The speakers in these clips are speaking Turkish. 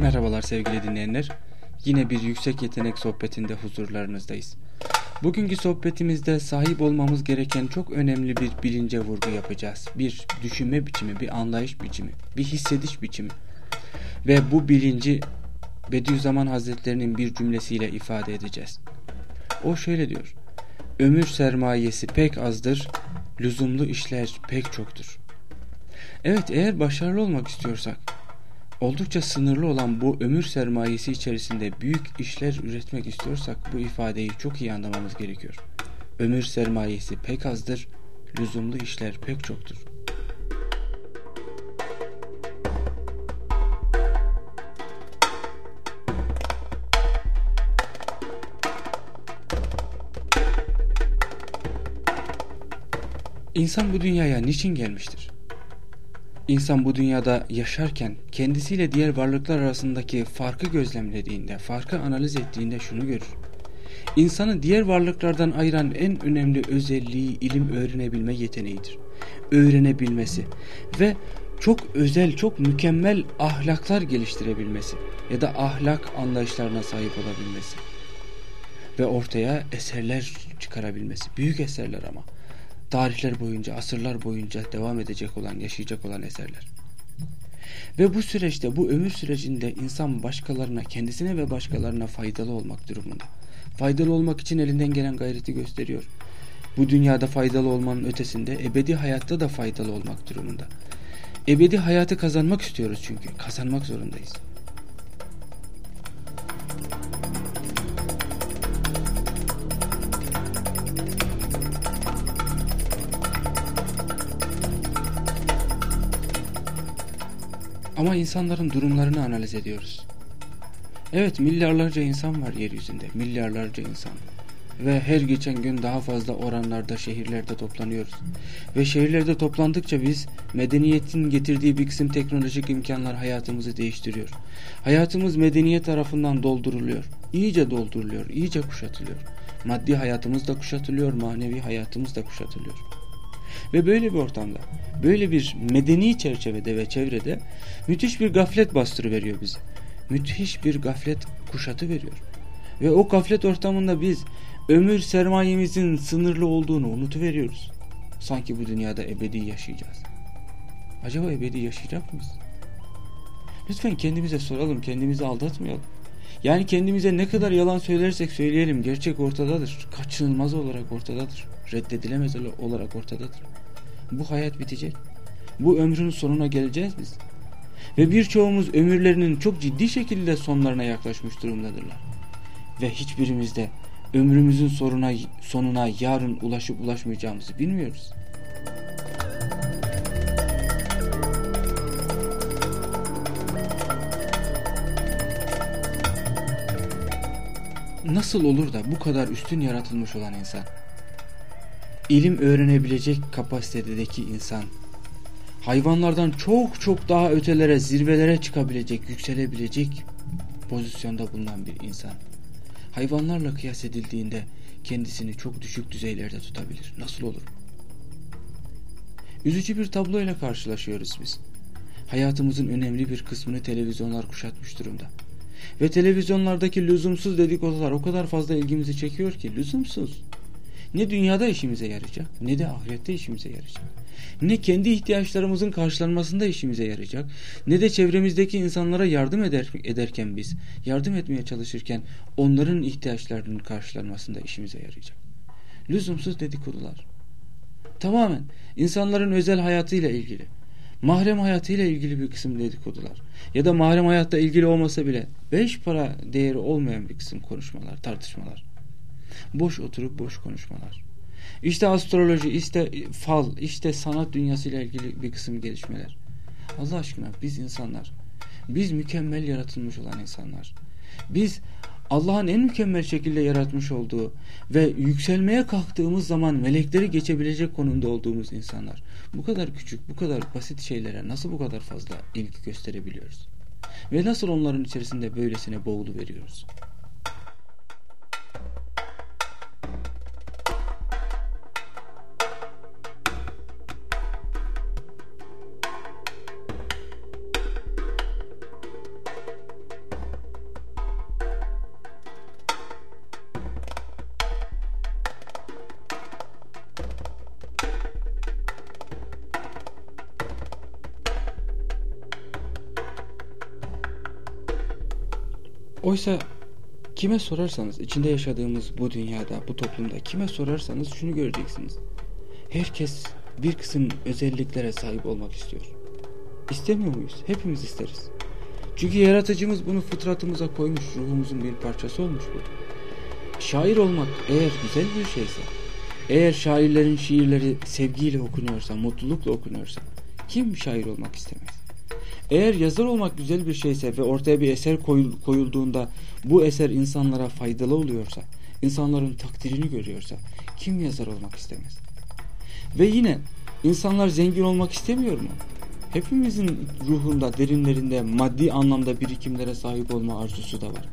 Merhabalar sevgili dinleyenler. Yine bir yüksek yetenek sohbetinde huzurlarınızdayız. Bugünkü sohbetimizde sahip olmamız gereken çok önemli bir bilince vurgu yapacağız. Bir düşünme biçimi, bir anlayış biçimi, bir hissediş biçimi. Ve bu bilinci Bediüzzaman Hazretlerinin bir cümlesiyle ifade edeceğiz. O şöyle diyor. Ömür sermayesi pek azdır, lüzumlu işler pek çoktur. Evet eğer başarılı olmak istiyorsak, oldukça sınırlı olan bu ömür sermayesi içerisinde büyük işler üretmek istiyorsak bu ifadeyi çok iyi anlamamız gerekiyor. Ömür sermayesi pek azdır, lüzumlu işler pek çoktur. İnsan bu dünyaya niçin gelmiştir? İnsan bu dünyada yaşarken kendisiyle diğer varlıklar arasındaki farkı gözlemlediğinde, farkı analiz ettiğinde şunu görür. İnsanı diğer varlıklardan ayıran en önemli özelliği ilim öğrenebilme yeteneğidir. Öğrenebilmesi ve çok özel, çok mükemmel ahlaklar geliştirebilmesi ya da ahlak anlayışlarına sahip olabilmesi ve ortaya eserler çıkarabilmesi. Büyük eserler ama tarihler boyunca, asırlar boyunca devam edecek olan, yaşayacak olan eserler. Ve bu süreçte, bu ömür sürecinde insan başkalarına, kendisine ve başkalarına faydalı olmak durumunda. Faydalı olmak için elinden gelen gayreti gösteriyor. Bu dünyada faydalı olmanın ötesinde ebedi hayatta da faydalı olmak durumunda. Ebedi hayatı kazanmak istiyoruz çünkü. Kazanmak zorundayız. Ama insanların durumlarını analiz ediyoruz. Evet milyarlarca insan var yeryüzünde. Milyarlarca insan. Ve her geçen gün daha fazla oranlarda şehirlerde toplanıyoruz. Ve şehirlerde toplandıkça biz medeniyetin getirdiği bir kısım teknolojik imkanlar hayatımızı değiştiriyor. Hayatımız medeniyet tarafından dolduruluyor. İyice dolduruluyor, iyice kuşatılıyor. Maddi hayatımız da kuşatılıyor, manevi hayatımız da kuşatılıyor. Ve böyle bir ortamda, böyle bir medeni çerçevede ve çevrede müthiş bir gaflet bastırı veriyor bize. Müthiş bir gaflet kuşatı veriyor. Ve o gaflet ortamında biz ömür sermayemizin sınırlı olduğunu unutuveriyoruz. Sanki bu dünyada ebedi yaşayacağız. Acaba ebedi yaşayacak mıyız? Lütfen kendimize soralım, kendimizi aldatmayalım. Yani kendimize ne kadar yalan söylersek söyleyelim gerçek ortadadır. Kaçınılmaz olarak ortadadır. Reddedilemez olarak ortadadır. Bu hayat bitecek. Bu ömrün sonuna geleceğiz biz. Ve birçoğumuz ömürlerinin çok ciddi şekilde sonlarına yaklaşmış durumdadırlar. Ve hiçbirimiz de ömrümüzün soruna, sonuna yarın ulaşıp ulaşmayacağımızı bilmiyoruz. Nasıl olur da bu kadar üstün yaratılmış olan insan, ilim öğrenebilecek kapasitedeki insan, hayvanlardan çok çok daha ötelere, zirvelere çıkabilecek, yükselebilecek pozisyonda bulunan bir insan, hayvanlarla kıyas edildiğinde kendisini çok düşük düzeylerde tutabilir. Nasıl olur? Üzücü bir tabloyla karşılaşıyoruz biz. Hayatımızın önemli bir kısmını televizyonlar kuşatmış durumda. Ve televizyonlardaki lüzumsuz dedikodular o kadar fazla ilgimizi çekiyor ki lüzumsuz. Ne dünyada işimize yarayacak ne de ahirette işimize yarayacak. Ne kendi ihtiyaçlarımızın karşılanmasında işimize yarayacak ne de çevremizdeki insanlara yardım eder, ederken biz yardım etmeye çalışırken onların ihtiyaçlarının karşılanmasında işimize yarayacak. Lüzumsuz dedikodular. Tamamen insanların özel hayatıyla ilgili mahrem hayatıyla ilgili bir kısım dedikodular ya da mahrem hayatta ilgili olmasa bile beş para değeri olmayan bir kısım konuşmalar, tartışmalar. Boş oturup boş konuşmalar. İşte astroloji, işte fal, işte sanat dünyasıyla ilgili bir kısım gelişmeler. Allah aşkına biz insanlar, biz mükemmel yaratılmış olan insanlar. Biz Allah'ın en mükemmel şekilde yaratmış olduğu ve yükselmeye kalktığımız zaman melekleri geçebilecek konumda olduğumuz insanlar. Bu kadar küçük, bu kadar basit şeylere nasıl bu kadar fazla ilgi gösterebiliyoruz? Ve nasıl onların içerisinde böylesine boğulu veriyoruz? Oysa kime sorarsanız içinde yaşadığımız bu dünyada, bu toplumda kime sorarsanız şunu göreceksiniz. Herkes bir kısım özelliklere sahip olmak istiyor. İstemiyor muyuz? Hepimiz isteriz. Çünkü yaratıcımız bunu fıtratımıza koymuş, ruhumuzun bir parçası olmuş bu. Şair olmak eğer güzel bir şeyse, eğer şairlerin şiirleri sevgiyle okunuyorsa, mutlulukla okunuyorsa, kim şair olmak istemez? Eğer yazar olmak güzel bir şeyse ve ortaya bir eser koyulduğunda bu eser insanlara faydalı oluyorsa, insanların takdirini görüyorsa, kim yazar olmak istemez? Ve yine insanlar zengin olmak istemiyor mu? Hepimizin ruhunda, derinlerinde maddi anlamda birikimlere sahip olma arzusu da var.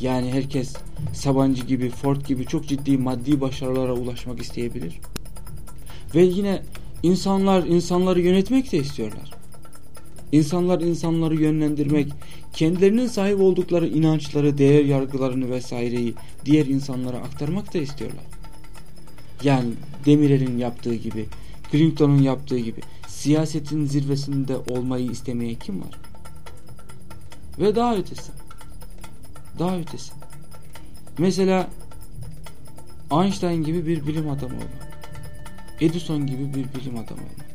Yani herkes Sabancı gibi, Ford gibi çok ciddi maddi başarılara ulaşmak isteyebilir. Ve yine insanlar insanları yönetmek de istiyorlar. İnsanlar insanları yönlendirmek, kendilerinin sahip oldukları inançları, değer yargılarını vesaireyi diğer insanlara aktarmak da istiyorlar. Yani Demirel'in yaptığı gibi, Clinton'un yaptığı gibi siyasetin zirvesinde olmayı istemeyen kim var? Ve daha ötesi. Daha ötesi. Mesela Einstein gibi bir bilim adamı olmak. Edison gibi bir bilim adamı olmak.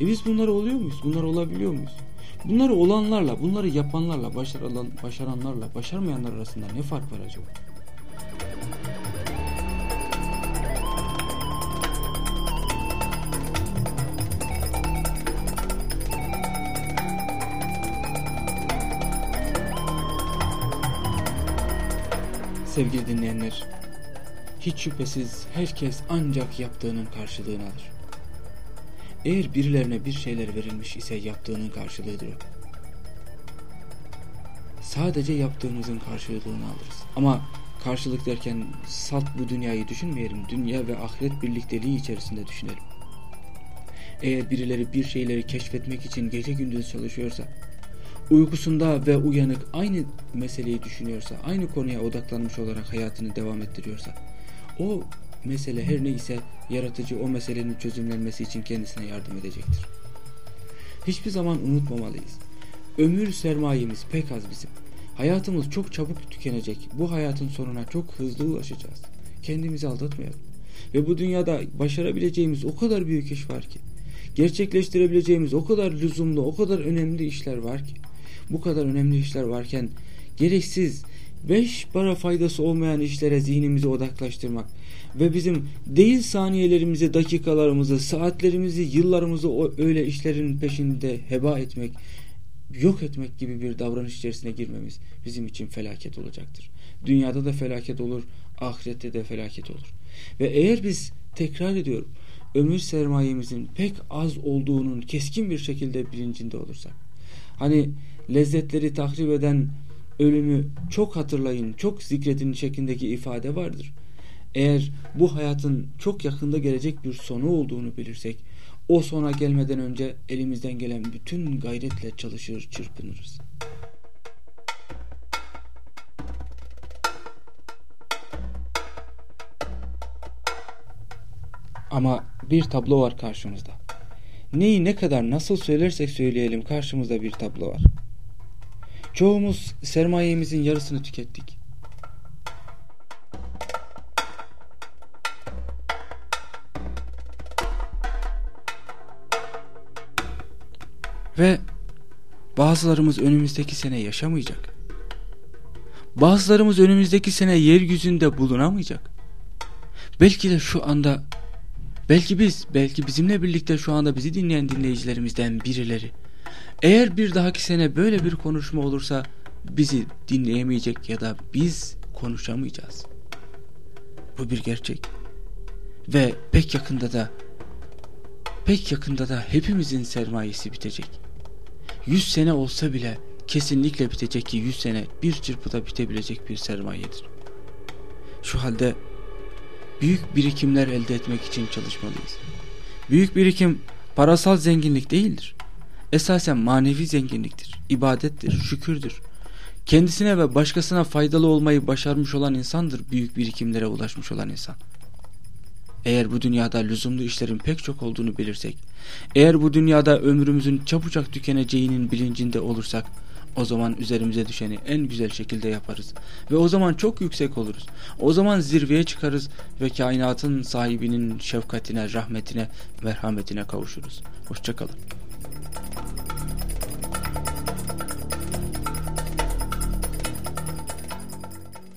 E biz bunları oluyor muyuz? Bunları olabiliyor muyuz? Bunları olanlarla, bunları yapanlarla, başaran, başaranlarla, başarmayanlar arasında ne fark var acaba? Sevgili dinleyenler, hiç şüphesiz herkes ancak yaptığının karşılığını alır. Eğer birilerine bir şeyler verilmiş ise yaptığının karşılığıdır. Sadece yaptığımızın karşılığını alırız. Ama karşılık derken salt bu dünyayı düşünmeyelim. Dünya ve ahiret birlikteliği içerisinde düşünelim. Eğer birileri bir şeyleri keşfetmek için gece gündüz çalışıyorsa uykusunda ve uyanık aynı meseleyi düşünüyorsa, aynı konuya odaklanmış olarak hayatını devam ettiriyorsa, o mesele her neyse yaratıcı o meselenin çözümlenmesi için kendisine yardım edecektir. Hiçbir zaman unutmamalıyız. Ömür sermayemiz pek az bizim. Hayatımız çok çabuk tükenecek. Bu hayatın sonuna çok hızlı ulaşacağız. Kendimizi aldatmayalım. Ve bu dünyada başarabileceğimiz o kadar büyük iş var ki. Gerçekleştirebileceğimiz o kadar lüzumlu, o kadar önemli işler var ki bu kadar önemli işler varken gereksiz beş para faydası olmayan işlere zihnimizi odaklaştırmak ve bizim değil saniyelerimizi, dakikalarımızı, saatlerimizi, yıllarımızı o öyle işlerin peşinde heba etmek, yok etmek gibi bir davranış içerisine girmemiz bizim için felaket olacaktır. Dünyada da felaket olur, ahirette de felaket olur. Ve eğer biz tekrar ediyorum ömür sermayemizin pek az olduğunun keskin bir şekilde bilincinde olursak hani lezzetleri tahrip eden ölümü çok hatırlayın, çok zikredin şeklindeki ifade vardır. Eğer bu hayatın çok yakında gelecek bir sonu olduğunu bilirsek, o sona gelmeden önce elimizden gelen bütün gayretle çalışır, çırpınırız. Ama bir tablo var karşımızda. Neyi ne kadar nasıl söylersek söyleyelim karşımızda bir tablo var. Çoğumuz sermayemizin yarısını tükettik. Ve bazılarımız önümüzdeki sene yaşamayacak. Bazılarımız önümüzdeki sene yeryüzünde bulunamayacak. Belki de şu anda belki biz belki bizimle birlikte şu anda bizi dinleyen dinleyicilerimizden birileri eğer bir dahaki sene böyle bir konuşma olursa bizi dinleyemeyecek ya da biz konuşamayacağız. Bu bir gerçek. Ve pek yakında da pek yakında da hepimizin sermayesi bitecek. Yüz sene olsa bile kesinlikle bitecek ki yüz sene bir çırpıda bitebilecek bir sermayedir. Şu halde büyük birikimler elde etmek için çalışmalıyız. Büyük birikim parasal zenginlik değildir esasen manevi zenginliktir, ibadettir, şükürdür. Kendisine ve başkasına faydalı olmayı başarmış olan insandır büyük birikimlere ulaşmış olan insan. Eğer bu dünyada lüzumlu işlerin pek çok olduğunu bilirsek, eğer bu dünyada ömrümüzün çabucak tükeneceğinin bilincinde olursak, O zaman üzerimize düşeni en güzel şekilde yaparız. Ve o zaman çok yüksek oluruz. O zaman zirveye çıkarız ve kainatın sahibinin şefkatine, rahmetine, merhametine kavuşuruz. Hoşçakalın.